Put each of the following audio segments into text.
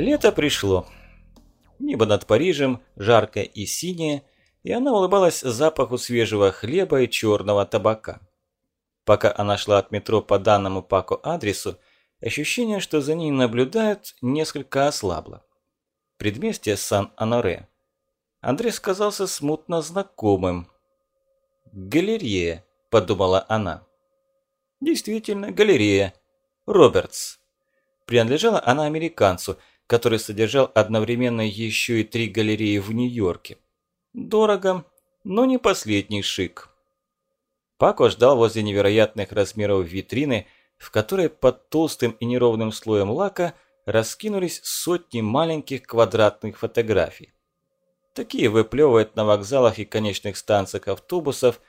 Лето пришло. Небо над Парижем жаркое и синее, и она улыбалась запаху свежего хлеба и черного табака. Пока она шла от метро по данному Паку адресу, ощущение, что за ней наблюдают, несколько ослабло. Предместье Сан-Аноре. Андрей казался смутно знакомым. «Галерея», – подумала она. Действительно, галерея. Робертс. Принадлежала она американцу, который содержал одновременно еще и три галереи в Нью-Йорке. Дорого, но не последний шик. Пако ждал возле невероятных размеров витрины, в которой под толстым и неровным слоем лака раскинулись сотни маленьких квадратных фотографий. Такие выплевывают на вокзалах и конечных станциях автобусов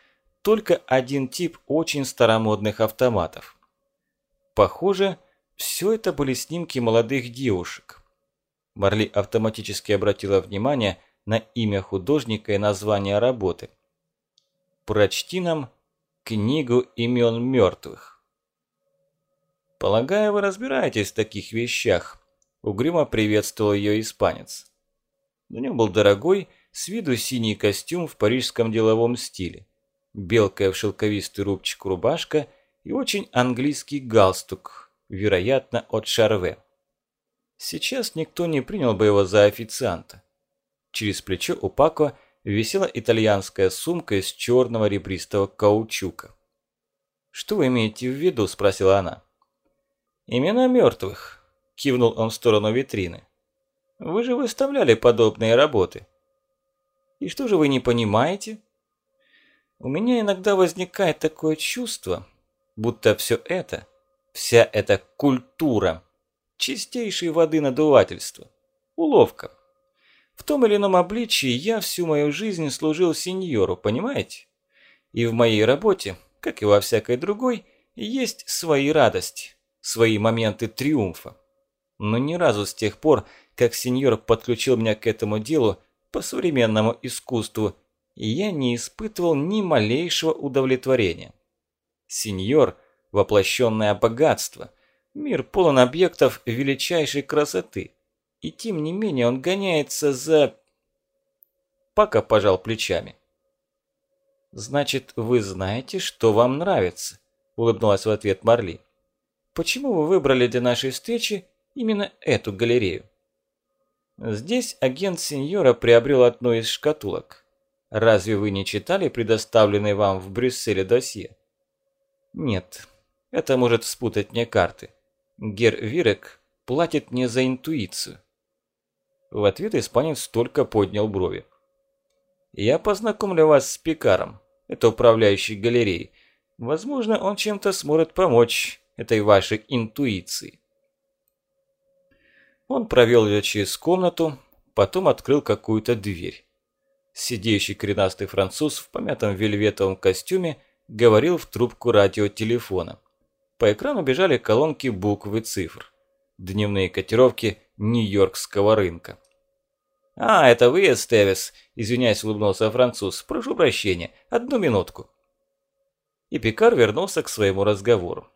только один тип очень старомодных автоматов. Похоже, все это были снимки молодых девушек. Марли автоматически обратила внимание на имя художника и название работы. «Прочти нам книгу имен мертвых». «Полагаю, вы разбираетесь в таких вещах», – угрюмо приветствовал ее испанец. На нем был дорогой, с виду синий костюм в парижском деловом стиле белкая в шелковистый рубчик рубашка и очень английский галстук, вероятно, от Шарве. Сейчас никто не принял бы его за официанта. Через плечо у Пако висела итальянская сумка из черного ребристого каучука. «Что вы имеете в виду?» – спросила она. «Имена мертвых», – кивнул он в сторону витрины. «Вы же выставляли подобные работы». «И что же вы не понимаете?» У меня иногда возникает такое чувство, будто все это, вся эта культура, чистейшей воды надувательства, уловка. В том или ином обличии я всю мою жизнь служил сеньору, понимаете? И в моей работе, как и во всякой другой, есть свои радости, свои моменты триумфа. Но ни разу с тех пор, как сеньор подключил меня к этому делу по современному искусству я не испытывал ни малейшего удовлетворения. Сеньор – воплощенное богатство, мир полон объектов величайшей красоты, и тем не менее он гоняется за... Пока пожал плечами. «Значит, вы знаете, что вам нравится?» – улыбнулась в ответ Марли. «Почему вы выбрали для нашей встречи именно эту галерею?» Здесь агент сеньора приобрел одну из шкатулок. Разве вы не читали предоставленный вам в Брюсселе досье? Нет, это может спутать мне карты. Гер Вирек платит мне за интуицию. В ответ испанец только поднял брови. Я познакомлю вас с Пикаром, это управляющий галереей. Возможно, он чем-то сможет помочь этой вашей интуиции. Он провел ее через комнату, потом открыл какую-то дверь. Сидящий коренастый француз в помятом вельветовом костюме говорил в трубку радиотелефона. По экрану бежали колонки букв и цифр. Дневные котировки Нью-Йоркского рынка. «А, это вы, Эстевис?» – извиняясь, улыбнулся француз. «Прошу прощения, одну минутку». И Пикар вернулся к своему разговору.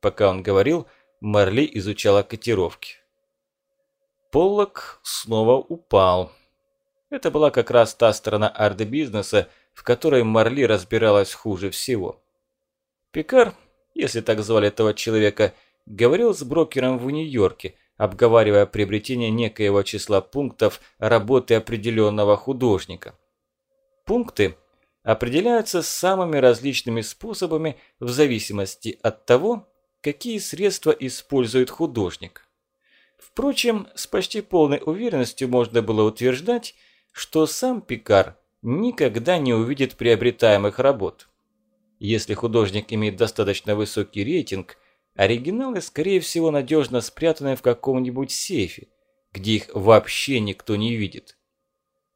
Пока он говорил, Марли изучала котировки. Поллок снова упал. Это была как раз та сторона арт-бизнеса, в которой Марли разбиралась хуже всего. Пикар, если так звали этого человека, говорил с брокером в Нью-Йорке, обговаривая приобретение некоего числа пунктов работы определенного художника. Пункты определяются самыми различными способами в зависимости от того, какие средства использует художник. Впрочем, с почти полной уверенностью можно было утверждать, что сам Пикар никогда не увидит приобретаемых работ. Если художник имеет достаточно высокий рейтинг, оригиналы, скорее всего, надежно спрятаны в каком-нибудь сейфе, где их вообще никто не видит.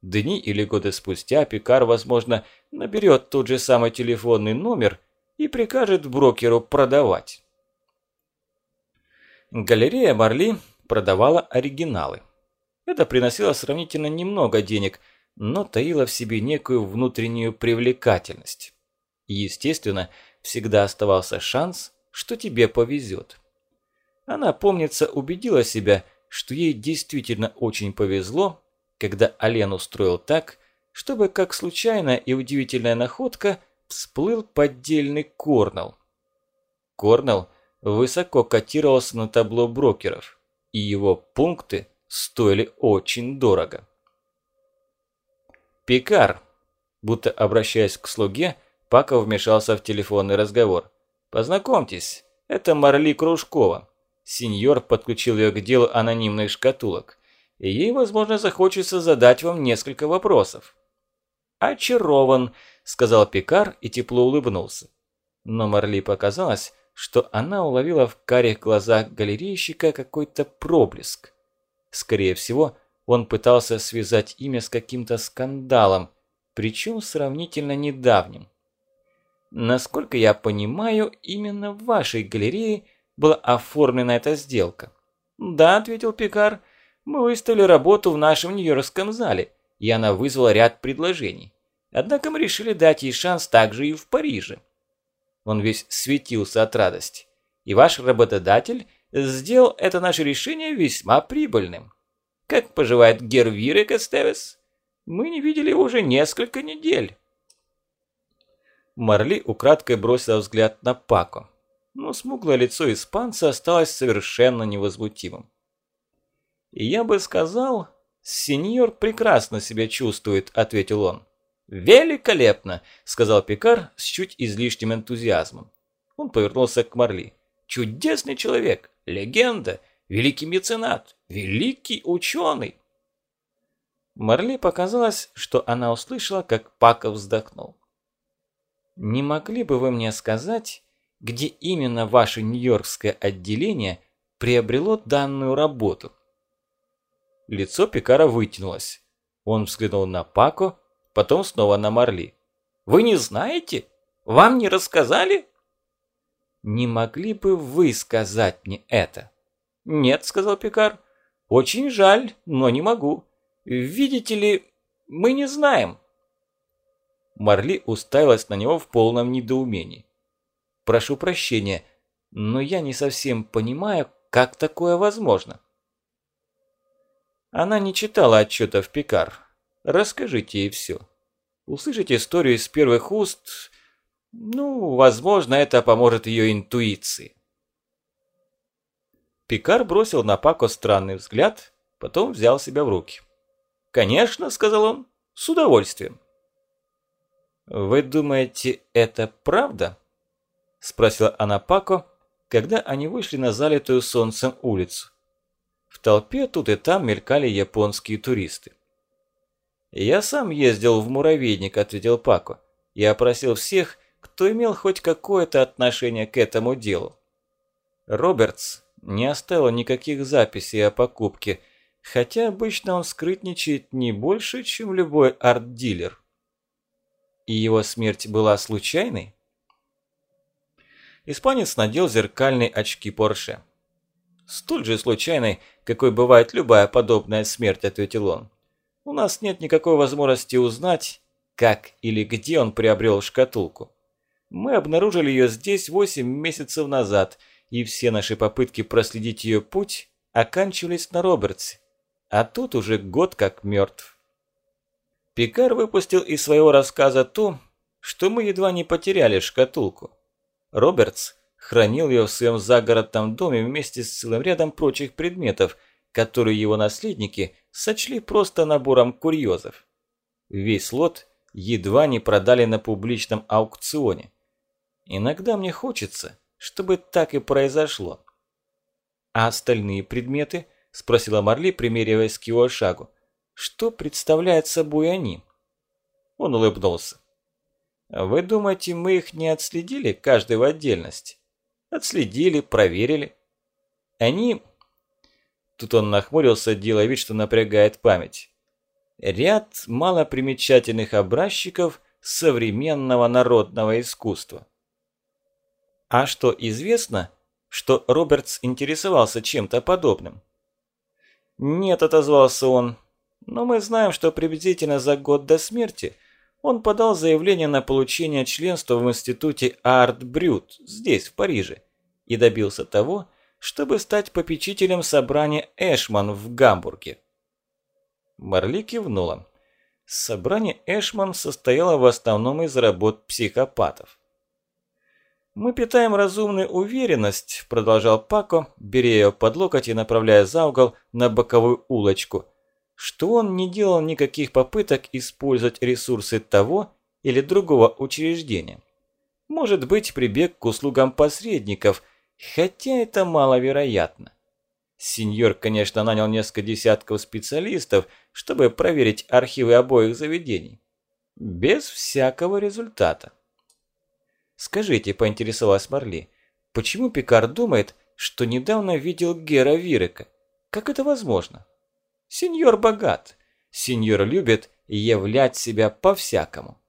Дни или годы спустя Пикар, возможно, наберет тот же самый телефонный номер и прикажет брокеру продавать. Галерея Марли продавала оригиналы. Это приносило сравнительно немного денег, но таило в себе некую внутреннюю привлекательность. Естественно, всегда оставался шанс, что тебе повезет. Она, помнится, убедила себя, что ей действительно очень повезло, когда Ален устроил так, чтобы как случайная и удивительная находка всплыл поддельный Корнелл. Корнелл высоко котировался на табло брокеров, и его пункты стоили очень дорого. «Пикар», будто обращаясь к слуге, Паков вмешался в телефонный разговор. «Познакомьтесь, это Марли Кружкова». Сеньор подключил ее к делу анонимных шкатулок, и ей, возможно, захочется задать вам несколько вопросов. «Очарован», – сказал Пикар и тепло улыбнулся. Но Марли показалось, что она уловила в карих глазах галерейщика какой-то проблеск. Скорее всего, он пытался связать имя с каким-то скандалом, причем сравнительно недавним. Насколько я понимаю, именно в вашей галерее была оформлена эта сделка. Да, ответил Пикар, мы выставили работу в нашем Нью-Йоркском зале, и она вызвала ряд предложений. Однако мы решили дать ей шанс также и в Париже. Он весь светился от радости. И ваш работодатель сделал это наше решение весьма прибыльным. Как поживает Гервир Кастевес? Мы не видели его уже несколько недель. Марли украдкой бросила взгляд на Пако, но смуглое лицо испанца осталось совершенно невозмутимым. Я бы сказал, сеньор прекрасно себя чувствует, ответил он. «Великолепно!» – сказал Пикар с чуть излишним энтузиазмом. Он повернулся к Марли. «Чудесный человек, легенда, великий меценат, великий ученый!» Марли показалось, что она услышала, как Пака вздохнул. «Не могли бы вы мне сказать, где именно ваше нью-йоркское отделение приобрело данную работу?» Лицо Пикара вытянулось. Он взглянул на Пако, потом снова на Марли. «Вы не знаете? Вам не рассказали?» «Не могли бы вы сказать мне это?» «Нет», — сказал Пикар. «Очень жаль, но не могу. Видите ли, мы не знаем». Марли уставилась на него в полном недоумении. «Прошу прощения, но я не совсем понимаю, как такое возможно». Она не читала отчетов Пикар, Расскажите ей все. Услышать историю из первых уст, ну, возможно, это поможет ее интуиции. Пикар бросил на Пако странный взгляд, потом взял себя в руки. «Конечно», — сказал он, — «с удовольствием». «Вы думаете, это правда?» — спросила она Пако, когда они вышли на залитую солнцем улицу. В толпе тут и там мелькали японские туристы. «Я сам ездил в муравейник», – ответил Пако. «Я опросил всех, кто имел хоть какое-то отношение к этому делу». Робертс не оставил никаких записей о покупке, хотя обычно он скрытничает не больше, чем любой арт-дилер. И его смерть была случайной? Испанец надел зеркальные очки Порше. «Столь же случайной, какой бывает любая подобная смерть», – ответил он. У нас нет никакой возможности узнать, как или где он приобрел шкатулку. Мы обнаружили ее здесь 8 месяцев назад, и все наши попытки проследить ее путь оканчивались на Робертсе. А тут уже год как мертв. Пикар выпустил из своего рассказа то, что мы едва не потеряли шкатулку. Робертс хранил ее в своем загородном доме вместе с целым рядом прочих предметов, которые его наследники сочли просто набором курьезов. Весь лот едва не продали на публичном аукционе. Иногда мне хочется, чтобы так и произошло. А остальные предметы, спросила Марли, примериваясь к его шагу, что представляют собой они? Он улыбнулся. Вы думаете, мы их не отследили, каждый в отдельности? Отследили, проверили. Они Тут он нахмурился, делая вид, что напрягает память. Ряд малопримечательных образчиков современного народного искусства. А что известно, что Робертс интересовался чем-то подобным? Нет, отозвался он, но мы знаем, что приблизительно за год до смерти он подал заявление на получение членства в институте Арт Брют здесь, в Париже, и добился того, чтобы стать попечителем собрания Эшман в Гамбурге. Марли кивнула. Собрание Эшман состояло в основном из работ психопатов. «Мы питаем разумную уверенность», – продолжал Пако, беря ее под локоть и направляя за угол на боковую улочку, что он не делал никаких попыток использовать ресурсы того или другого учреждения. Может быть, прибег к услугам посредников, хотя это маловероятно. Сеньор, конечно, нанял несколько десятков специалистов, чтобы проверить архивы обоих заведений. Без всякого результата. «Скажите», – поинтересовалась Марли, – «почему Пикар думает, что недавно видел Гера Вирека? Как это возможно?» «Сеньор богат. Сеньор любит являть себя по-всякому».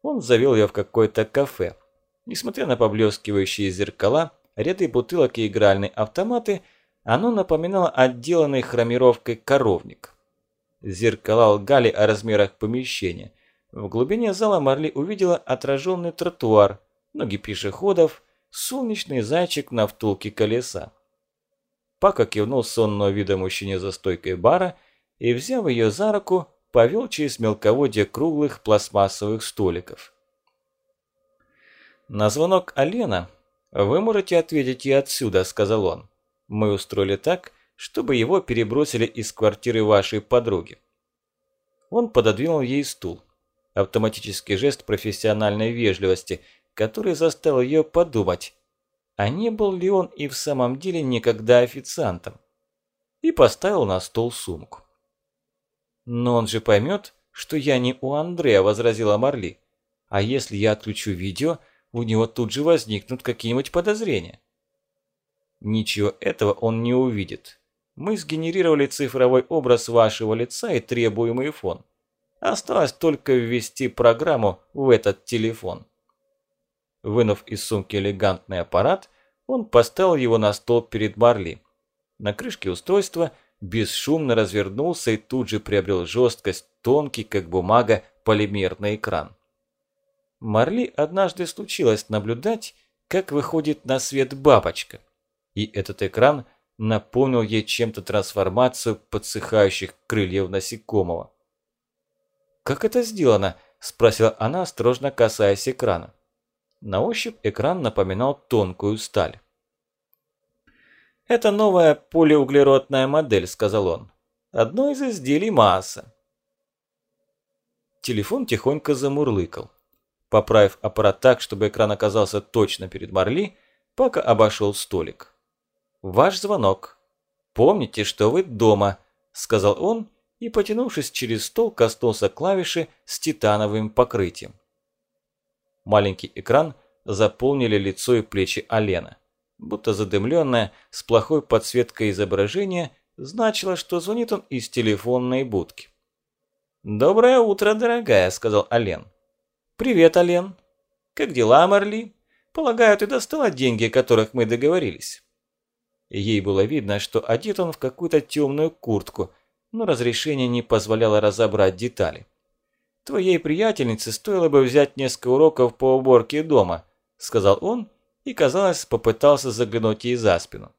Он завел ее в какое-то кафе. Несмотря на поблескивающие зеркала, ряды бутылок и игральные автоматы, оно напоминало отделанный хромировкой коровник. Зеркала лгали о размерах помещения – в глубине зала Марли увидела отраженный тротуар, ноги пешеходов, солнечный зайчик на втулке колеса. Пака кивнул сонного вида мужчине за стойкой бара и, взяв ее за руку, повел через мелководье круглых пластмассовых столиков. «На звонок Алена вы можете ответить и отсюда», – сказал он. «Мы устроили так, чтобы его перебросили из квартиры вашей подруги». Он пододвинул ей стул автоматический жест профессиональной вежливости, который заставил ее подумать, а не был ли он и в самом деле никогда официантом, и поставил на стол сумку. «Но он же поймет, что я не у Андрея», – возразила Марли. «А если я отключу видео, у него тут же возникнут какие-нибудь подозрения». Ничего этого он не увидит. Мы сгенерировали цифровой образ вашего лица и требуемый фон. Осталось только ввести программу в этот телефон. Вынув из сумки элегантный аппарат, он поставил его на стол перед Марли. На крышке устройства бесшумно развернулся и тут же приобрел жесткость, тонкий, как бумага, полимерный экран. Марли однажды случилось наблюдать, как выходит на свет бабочка. И этот экран напомнил ей чем-то трансформацию подсыхающих крыльев насекомого. «Как это сделано?» – спросила она, осторожно касаясь экрана. На ощупь экран напоминал тонкую сталь. «Это новая полиуглеродная модель», – сказал он. «Одно из изделий масса». Телефон тихонько замурлыкал. Поправив аппарат так, чтобы экран оказался точно перед Марли, пока обошел столик. «Ваш звонок. Помните, что вы дома», – сказал он и, потянувшись через стол, коснулся клавиши с титановым покрытием. Маленький экран заполнили лицо и плечи Алена. Будто задымленное, с плохой подсветкой изображения, значило, что звонит он из телефонной будки. «Доброе утро, дорогая», – сказал Ален. «Привет, Ален. Как дела, Марли? Полагаю, ты достала деньги, о которых мы договорились». Ей было видно, что одет он в какую-то темную куртку – но разрешение не позволяло разобрать детали. «Твоей приятельнице стоило бы взять несколько уроков по уборке дома», – сказал он и, казалось, попытался заглянуть ей за спину.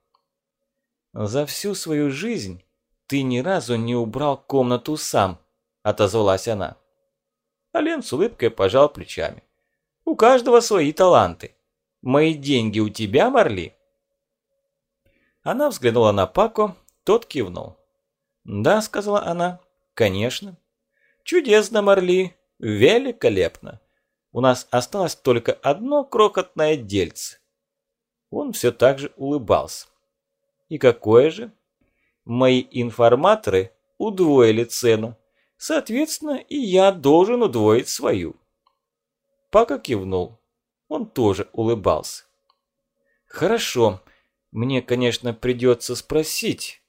«За всю свою жизнь ты ни разу не убрал комнату сам», – отозвалась она. Ален с улыбкой пожал плечами. «У каждого свои таланты. Мои деньги у тебя, Марли?» Она взглянула на Пако, тот кивнул. «Да», – сказала она, – «конечно». «Чудесно, Марли, великолепно. У нас осталось только одно крохотное дельце». Он все так же улыбался. «И какое же?» «Мои информаторы удвоили цену. Соответственно, и я должен удвоить свою». Пака кивнул. Он тоже улыбался. «Хорошо. Мне, конечно, придется спросить».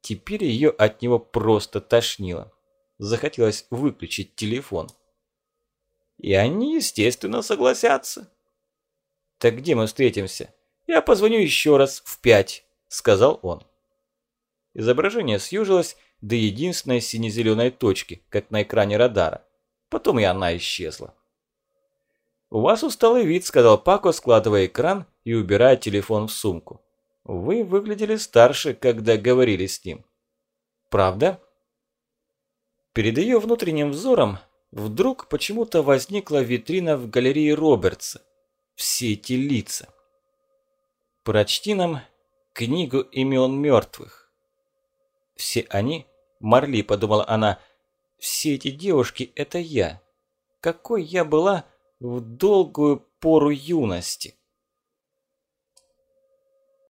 Теперь ее от него просто тошнило. Захотелось выключить телефон. И они, естественно, согласятся. «Так где мы встретимся? Я позвоню еще раз в пять», – сказал он. Изображение съежилось до единственной сине-зеленой точки, как на экране радара. Потом и она исчезла. «У вас усталый вид», – сказал Пако, складывая экран и убирая телефон в сумку. Вы выглядели старше, когда говорили с ним. Правда? Перед ее внутренним взором вдруг почему-то возникла витрина в галерее Робертса. Все эти лица. Прочти нам книгу имен мертвых. Все они, Марли, подумала она, все эти девушки – это я. Какой я была в долгую пору юности.